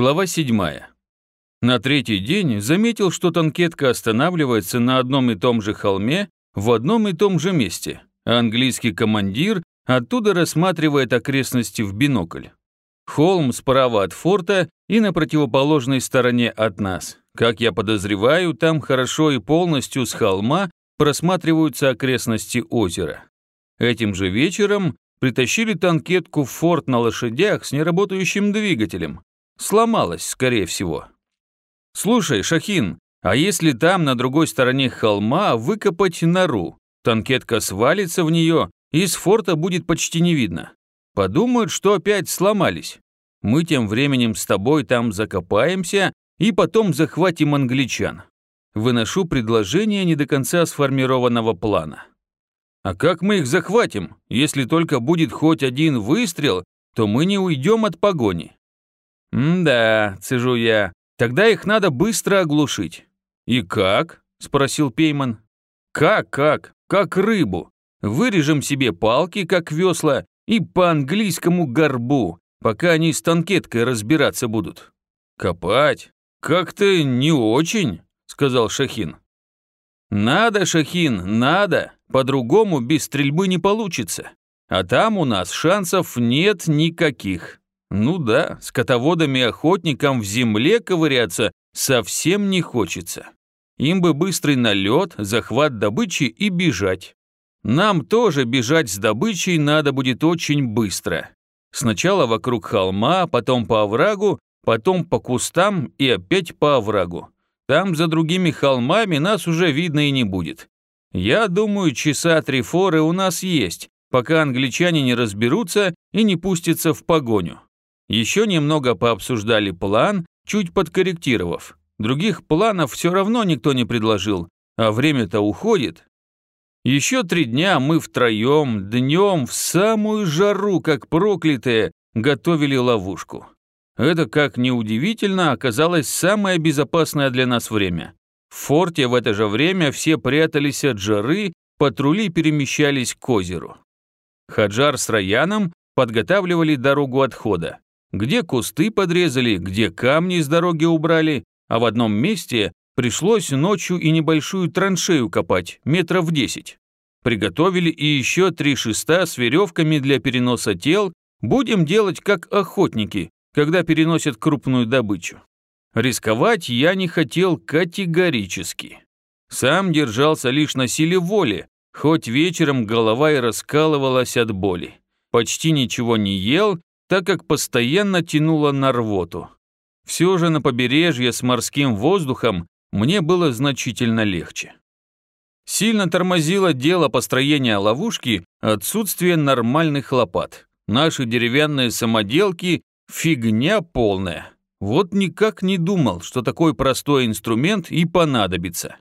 Глава 7. На третий день заметил, что танкетка останавливается на одном и том же холме в одном и том же месте, а английский командир оттуда рассматривает окрестности в бинокль. Холм справа от форта и на противоположной стороне от нас. Как я подозреваю, там хорошо и полностью с холма просматриваются окрестности озера. Этим же вечером притащили танкетку в форт на лошадях с неработающим двигателем, Сломалась, скорее всего. Слушай, Шахин, а если там, на другой стороне холма, выкопать нору? Танкетка свалится в нее, и с форта будет почти не видно. Подумают, что опять сломались. Мы тем временем с тобой там закопаемся и потом захватим англичан. Выношу предложение не до конца сформированного плана. А как мы их захватим? Если только будет хоть один выстрел, то мы не уйдем от погони. «М-да», — цежу я, — «тогда их надо быстро оглушить». «И как?» — спросил Пейман. «Как, как? Как рыбу. Вырежем себе палки, как весла, и по английскому горбу, пока они с танкеткой разбираться будут». «Копать? Как-то не очень», — сказал Шахин. «Надо, Шахин, надо. По-другому без стрельбы не получится. А там у нас шансов нет никаких». Ну да, скотоводами и охотникам в земле ковыряться совсем не хочется. Им бы быстрый налет, захват добычи и бежать. Нам тоже бежать с добычей надо будет очень быстро. Сначала вокруг холма, потом по оврагу, потом по кустам и опять по оврагу. Там за другими холмами нас уже видно и не будет. Я думаю, часа три форы у нас есть, пока англичане не разберутся и не пустятся в погоню. Еще немного пообсуждали план, чуть подкорректировав. Других планов все равно никто не предложил, а время-то уходит. Еще три дня мы втроем, днем, в самую жару, как проклятые, готовили ловушку. Это, как неудивительно, оказалось самое безопасное для нас время. В форте в это же время все прятались от жары, патрули перемещались к озеру. Хаджар с Раяном подготавливали дорогу отхода. Где кусты подрезали, где камни с дороги убрали, а в одном месте пришлось ночью и небольшую траншею копать, метров десять. Приготовили и еще три шеста с веревками для переноса тел, будем делать как охотники, когда переносят крупную добычу. Рисковать я не хотел категорически. Сам держался лишь на силе воли, хоть вечером голова и раскалывалась от боли. Почти ничего не ел так как постоянно тянуло на рвоту. Все же на побережье с морским воздухом мне было значительно легче. Сильно тормозило дело построения ловушки отсутствие нормальных лопат. Наши деревянные самоделки – фигня полная. Вот никак не думал, что такой простой инструмент и понадобится.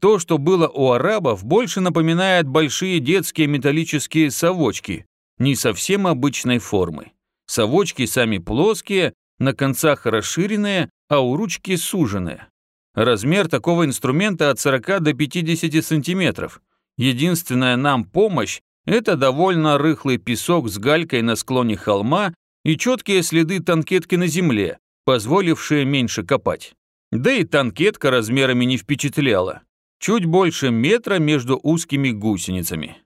То, что было у арабов, больше напоминает большие детские металлические совочки, не совсем обычной формы. Совочки сами плоские, на концах расширенные, а у ручки суженные. Размер такого инструмента от 40 до 50 сантиметров. Единственная нам помощь – это довольно рыхлый песок с галькой на склоне холма и четкие следы танкетки на земле, позволившие меньше копать. Да и танкетка размерами не впечатляла. Чуть больше метра между узкими гусеницами.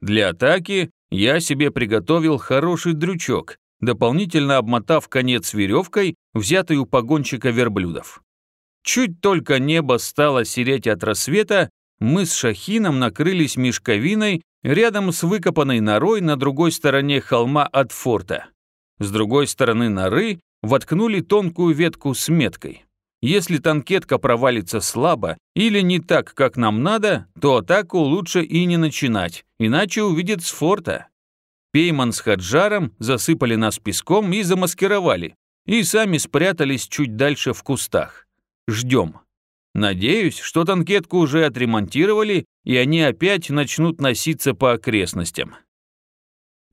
Для атаки я себе приготовил хороший дрючок, дополнительно обмотав конец веревкой, взятой у погонщика верблюдов. Чуть только небо стало сереть от рассвета, мы с Шахином накрылись мешковиной рядом с выкопанной норой на другой стороне холма от форта. С другой стороны норы воткнули тонкую ветку с меткой. Если танкетка провалится слабо или не так, как нам надо, то атаку лучше и не начинать, иначе увидят с форта. Пейман с Хаджаром засыпали нас песком и замаскировали, и сами спрятались чуть дальше в кустах. Ждем. Надеюсь, что танкетку уже отремонтировали, и они опять начнут носиться по окрестностям.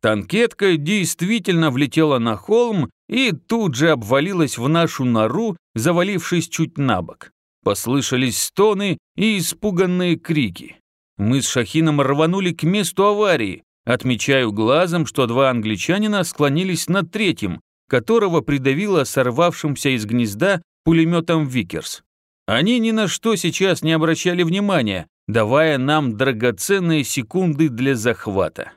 Танкетка действительно влетела на холм и тут же обвалилась в нашу нору, завалившись чуть на бок. Послышались стоны и испуганные крики. Мы с Шахином рванули к месту аварии, Отмечаю глазом, что два англичанина склонились над третьим, которого придавило сорвавшимся из гнезда пулеметом «Викерс». Они ни на что сейчас не обращали внимания, давая нам драгоценные секунды для захвата.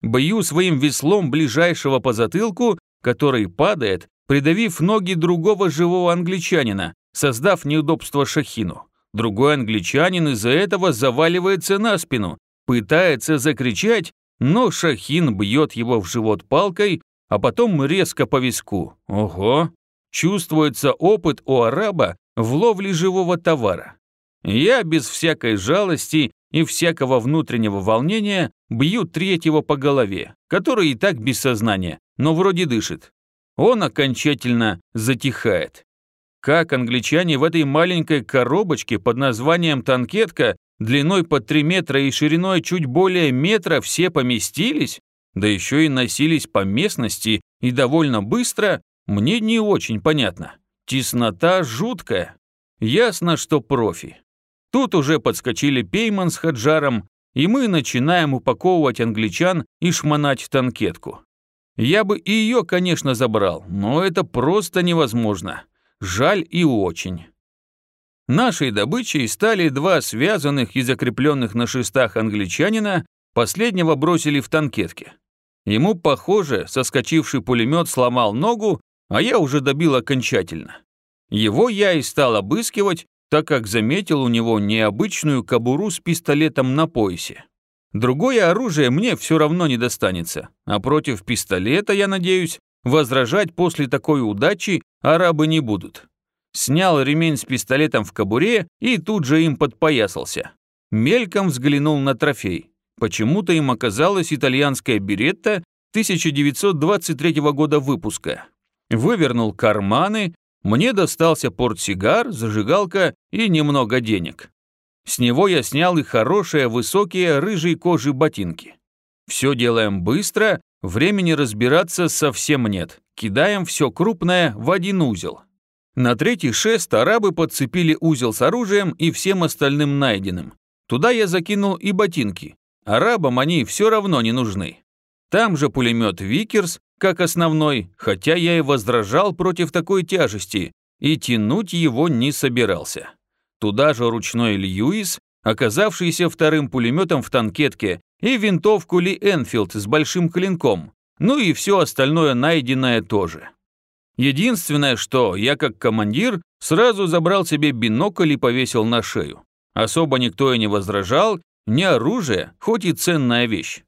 Бью своим веслом ближайшего по затылку, который падает, придавив ноги другого живого англичанина, создав неудобство Шахину. Другой англичанин из-за этого заваливается на спину, пытается закричать, но Шахин бьет его в живот палкой, а потом резко по виску. Ого! Чувствуется опыт у араба в ловле живого товара. Я без всякой жалости и всякого внутреннего волнения бью третьего по голове, который и так без сознания, но вроде дышит. Он окончательно затихает. Как англичане в этой маленькой коробочке под названием «танкетка» длиной под 3 метра и шириной чуть более метра все поместились, да еще и носились по местности и довольно быстро, мне не очень понятно. Теснота жуткая. Ясно, что профи. Тут уже подскочили Пейман с Хаджаром, и мы начинаем упаковывать англичан и шмонать танкетку. Я бы и ее, конечно, забрал, но это просто невозможно. Жаль и очень. Нашей добычей стали два связанных и закрепленных на шестах англичанина, последнего бросили в танкетке. Ему, похоже, соскочивший пулемет сломал ногу, а я уже добил окончательно. Его я и стал обыскивать, так как заметил у него необычную кобуру с пистолетом на поясе. Другое оружие мне все равно не достанется, а против пистолета, я надеюсь, возражать после такой удачи арабы не будут. Снял ремень с пистолетом в кобуре и тут же им подпоясался. Мельком взглянул на трофей. Почему-то им оказалась итальянская беретта 1923 года выпуска. Вывернул карманы, мне достался портсигар, зажигалка и немного денег. С него я снял и хорошие высокие рыжие кожи ботинки. Все делаем быстро, времени разбираться совсем нет. Кидаем все крупное в один узел. На третий шест арабы подцепили узел с оружием и всем остальным найденным. Туда я закинул и ботинки. Арабам они все равно не нужны. Там же пулемет «Викерс», как основной, хотя я и возражал против такой тяжести, и тянуть его не собирался. Туда же ручной Льюис, оказавшийся вторым пулеметом в танкетке, и винтовку Ли Энфилд с большим клинком, ну и все остальное найденное тоже. Единственное, что я как командир сразу забрал себе бинокль и повесил на шею. Особо никто и не возражал, не оружие, хоть и ценная вещь.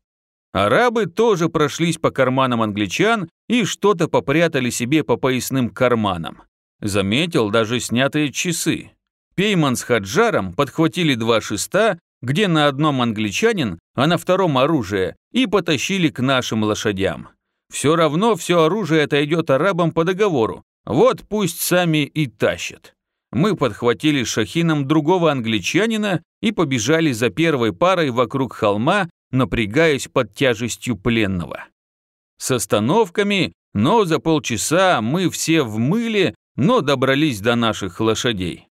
Арабы тоже прошлись по карманам англичан и что-то попрятали себе по поясным карманам. Заметил даже снятые часы. Пейман с Хаджаром подхватили два шеста, где на одном англичанин, а на втором оружие, и потащили к нашим лошадям. Все равно все оружие отойдет арабам по договору, вот пусть сами и тащат. Мы подхватили шахином другого англичанина и побежали за первой парой вокруг холма, напрягаясь под тяжестью пленного. С остановками, но за полчаса мы все в мыле, но добрались до наших лошадей.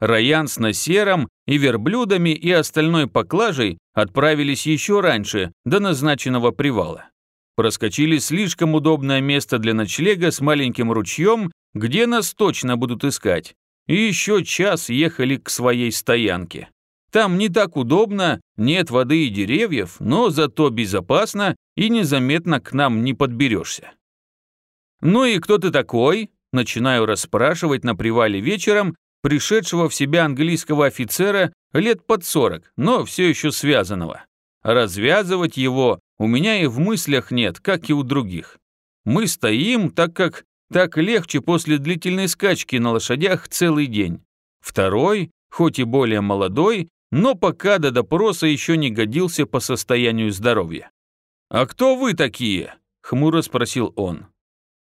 Раян с Насером и верблюдами и остальной поклажей отправились еще раньше, до назначенного привала. Проскочили слишком удобное место для ночлега с маленьким ручьем, где нас точно будут искать, и еще час ехали к своей стоянке. Там не так удобно, нет воды и деревьев, но зато безопасно и незаметно к нам не подберешься. «Ну и кто ты такой?» Начинаю расспрашивать на привале вечером пришедшего в себя английского офицера лет под сорок, но все еще связанного. Развязывать его у меня и в мыслях нет, как и у других. Мы стоим, так как так легче после длительной скачки на лошадях целый день. Второй, хоть и более молодой, но пока до допроса еще не годился по состоянию здоровья. «А кто вы такие?» – хмуро спросил он.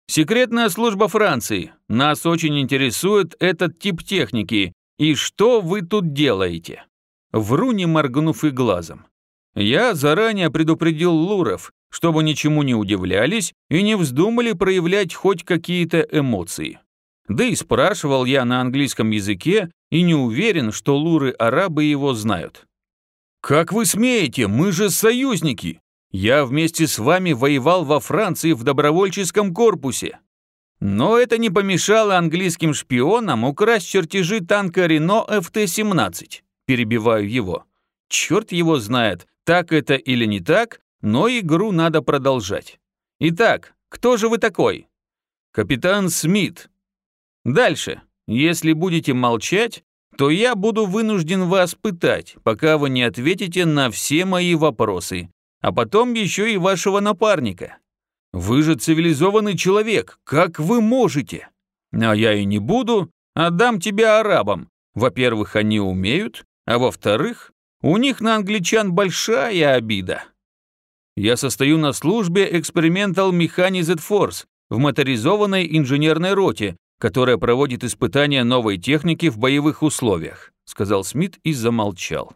«Секретная служба Франции. Нас очень интересует этот тип техники. И что вы тут делаете?» Вру, не моргнув и глазом. Я заранее предупредил Луров, чтобы ничему не удивлялись и не вздумали проявлять хоть какие-то эмоции. Да и спрашивал я на английском языке и не уверен, что луры-арабы его знают. «Как вы смеете? Мы же союзники! Я вместе с вами воевал во Франции в добровольческом корпусе. Но это не помешало английским шпионам украсть чертежи танка Рено ФТ-17. Перебиваю его. Черт его знает, так это или не так, но игру надо продолжать. Итак, кто же вы такой? Капитан Смит. Дальше. Если будете молчать, то я буду вынужден вас пытать, пока вы не ответите на все мои вопросы, а потом еще и вашего напарника. Вы же цивилизованный человек, как вы можете? А я и не буду, отдам тебя арабам. Во-первых, они умеют, а во-вторых, у них на англичан большая обида. Я состою на службе Experimental Mechanized Force в моторизованной инженерной роте, которая проводит испытания новой техники в боевых условиях», сказал Смит и замолчал.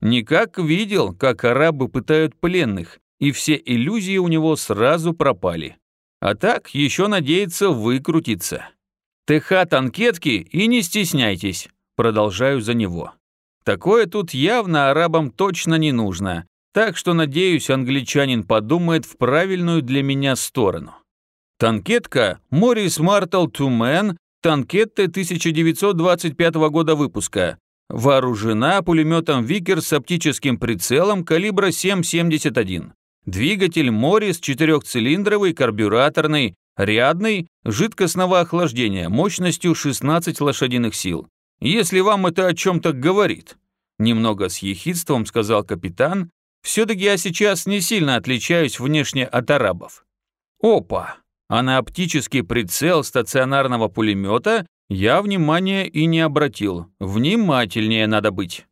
Никак видел, как арабы пытают пленных, и все иллюзии у него сразу пропали. А так еще надеется выкрутиться. ТХ танкетки и не стесняйтесь, продолжаю за него. Такое тут явно арабам точно не нужно, так что, надеюсь, англичанин подумает в правильную для меня сторону. Танкетка Морис Мартл Тумен, танкетта 1925 года выпуска, вооружена пулеметом Викер с оптическим прицелом калибра 7,71. Двигатель Морис четырехцилиндровый, карбюраторный, рядный, жидкостного охлаждения мощностью 16 лошадиных сил. Если вам это о чем-то говорит. Немного с ехидством сказал капитан, все-таки я сейчас не сильно отличаюсь внешне от арабов. Опа! А на оптический прицел стационарного пулемета я внимания и не обратил. Внимательнее надо быть.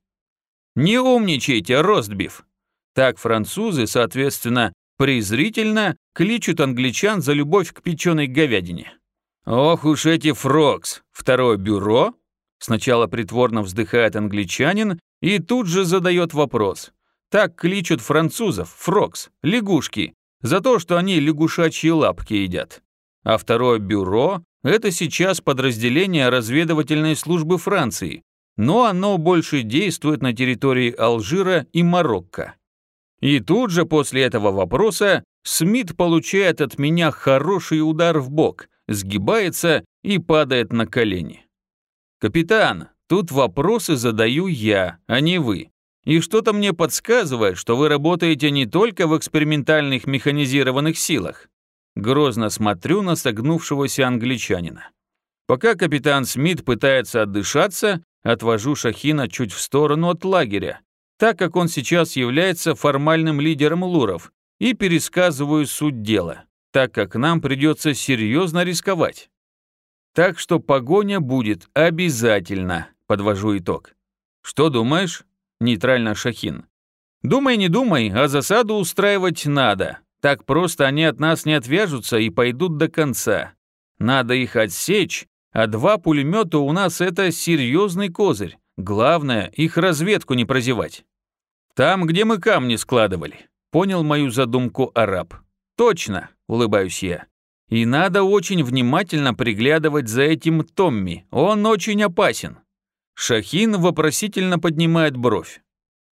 Не умничайте, Ростбиф. Так французы, соответственно, презрительно кличут англичан за любовь к печеной говядине. Ох уж эти frogs. Второе бюро. Сначала притворно вздыхает англичанин и тут же задает вопрос. Так кличут французов, frogs, лягушки, за то, что они лягушачьи лапки едят. А второе бюро – это сейчас подразделение разведывательной службы Франции, но оно больше действует на территории Алжира и Марокко. И тут же после этого вопроса Смит получает от меня хороший удар в бок, сгибается и падает на колени. «Капитан, тут вопросы задаю я, а не вы. И что-то мне подсказывает, что вы работаете не только в экспериментальных механизированных силах. Грозно смотрю на согнувшегося англичанина. Пока капитан Смит пытается отдышаться, отвожу Шахина чуть в сторону от лагеря, так как он сейчас является формальным лидером луров, и пересказываю суть дела, так как нам придется серьезно рисковать. Так что погоня будет обязательно, подвожу итог. Что думаешь? нейтрально Шахин. «Думай, не думай, а засаду устраивать надо. Так просто они от нас не отвяжутся и пойдут до конца. Надо их отсечь, а два пулемета у нас это серьезный козырь. Главное, их разведку не прозевать. Там, где мы камни складывали. Понял мою задумку араб. Точно, улыбаюсь я. И надо очень внимательно приглядывать за этим Томми, он очень опасен. Шахин вопросительно поднимает бровь.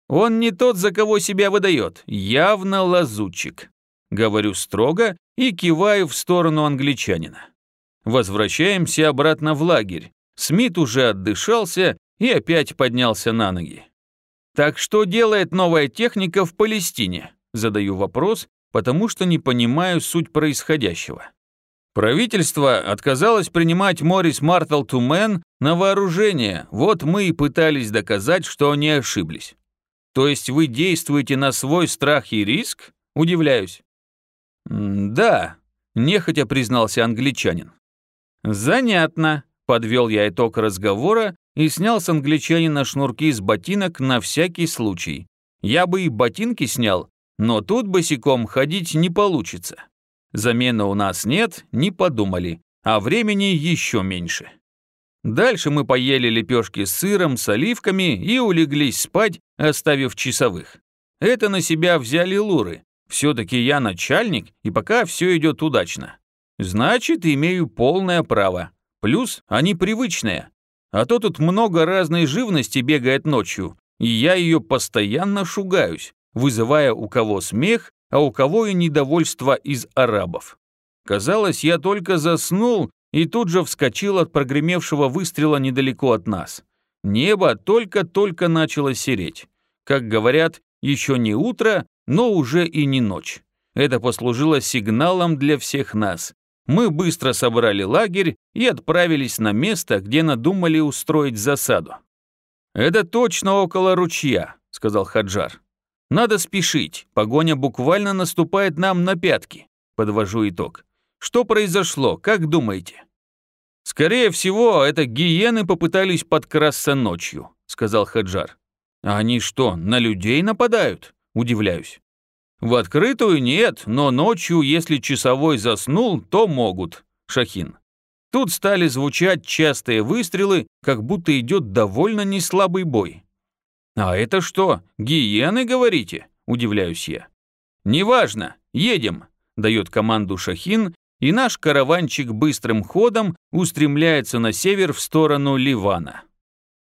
Он не тот, за кого себя выдает, явно лазутчик. Говорю строго и киваю в сторону англичанина. Возвращаемся обратно в лагерь. Смит уже отдышался и опять поднялся на ноги. Так что делает новая техника в Палестине? Задаю вопрос, потому что не понимаю суть происходящего. Правительство отказалось принимать Морис Мартл Тумен на вооружение, вот мы и пытались доказать, что они ошиблись. То есть вы действуете на свой страх и риск? Удивляюсь. «Да», – нехотя признался англичанин. «Занятно», – подвел я итог разговора и снял с англичанина шнурки с ботинок на всякий случай. Я бы и ботинки снял, но тут босиком ходить не получится. Замены у нас нет, не подумали, а времени еще меньше. Дальше мы поели лепешки с сыром, с оливками и улеглись спать, оставив часовых. Это на себя взяли луры. Все-таки я начальник, и пока все идет удачно. Значит, имею полное право. Плюс они привычные. А то тут много разной живности бегает ночью, и я ее постоянно шугаюсь, вызывая у кого смех, а у кого и недовольство из арабов. Казалось, я только заснул и тут же вскочил от прогремевшего выстрела недалеко от нас. Небо только-только начало сереть. Как говорят, еще не утро, но уже и не ночь. Это послужило сигналом для всех нас. Мы быстро собрали лагерь и отправились на место, где надумали устроить засаду. «Это точно около ручья», — сказал Хаджар. «Надо спешить, погоня буквально наступает нам на пятки», — подвожу итог. «Что произошло, как думаете?» «Скорее всего, это гиены попытались подкрасться ночью», — сказал Хаджар. «А они что, на людей нападают?» — удивляюсь. «В открытую нет, но ночью, если часовой заснул, то могут», — Шахин. Тут стали звучать частые выстрелы, как будто идет довольно неслабый бой. «А это что, гиены, говорите?» – удивляюсь я. «Неважно, едем», – дает команду Шахин, и наш караванчик быстрым ходом устремляется на север в сторону Ливана.